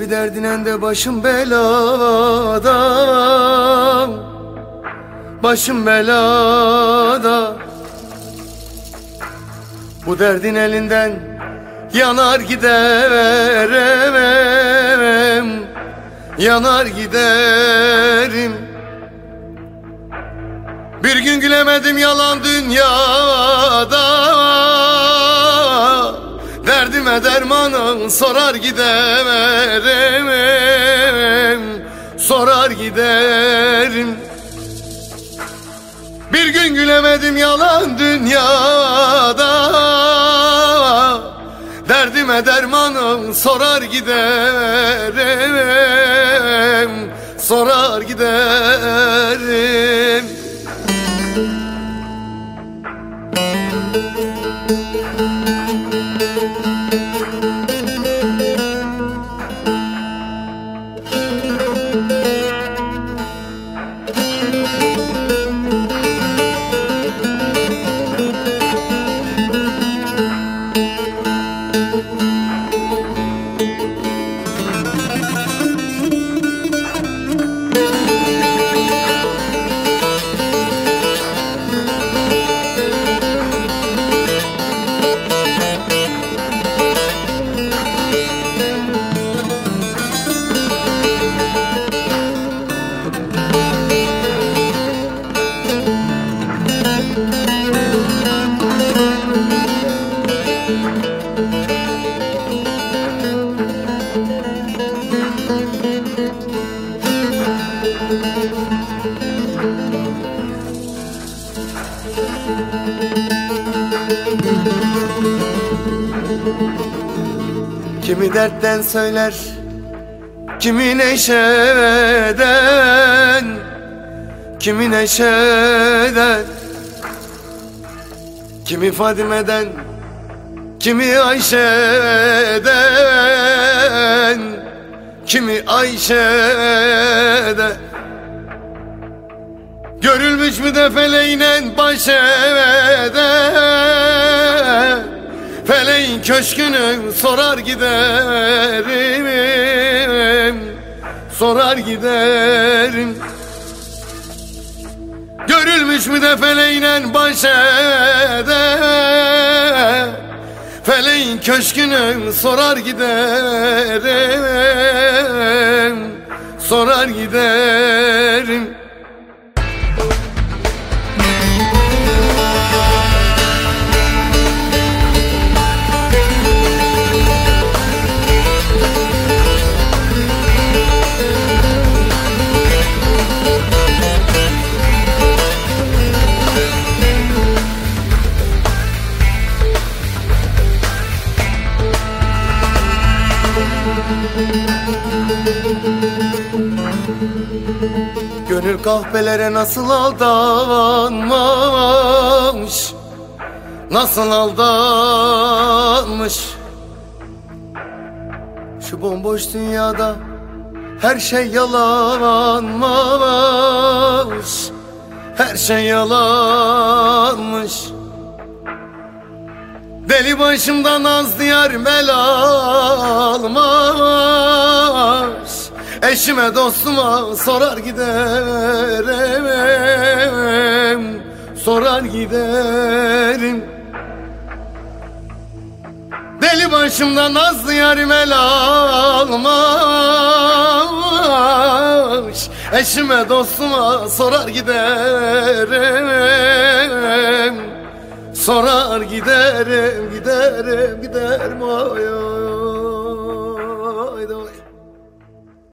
Bir derdinen de başım belada. Başım belada. Bu derdin elinden yanar giderim Yanar giderim. Bir gün gülemedim yalan dünyada Derdime dermanın sorar giderim Sorar giderim. Bir gün gülemedim yalan dünyada Derdime dermanım sorar giderim Sorar giderim Kimi dertten söyler Kimi neşeden Kimi neşeden Kimi Fadime'den Kimi Ayşe'den Kimi Ayşe'den. Görülmüş mü de feleğinen baş köşkünü sorar giderim Sorar giderim. Görülmüş mü de feleğinen baş eden Feleğin köşkünü sorar giderim Sorar giderim Gönül kahvelere nasıl aldanmış? Nasıl aldanmış? Şu bomboş dünyada her şey yalanmış. Her şey yalanmış Deli başımdan az diyar bel almış Eşime dostuma sorar giderim Sorar giderim. Deli başımdan nazlı yarim el almış Eşime dostuma sorar giderim Sorar giderim giderim giderim oy oy